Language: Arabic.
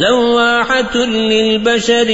لواحة للبشر